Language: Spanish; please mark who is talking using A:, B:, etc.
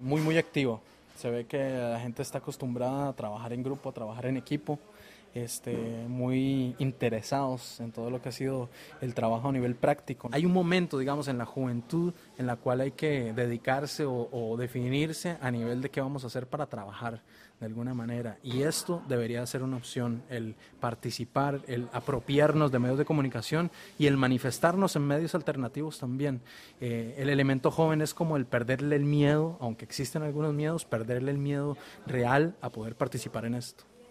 A: Muy, muy activo. Se ve que la gente está acostumbrada a trabajar en grupo, a trabajar en equipo este, muy interesados en todo lo que ha sido el trabajo a nivel práctico. Hay un momento, digamos, en la juventud en la cual hay que dedicarse o, definirse a nivel de qué vamos a hacer para trabajar de alguna manera. Y esto debería ser una opción, el participar, el apropiarnos de medios de comunicación y el manifestarnos en medios alternativos también. Eh, el elemento joven es como el perderle el miedo, aunque existen algunos miedos, perderle el miedo real a poder participar en esto.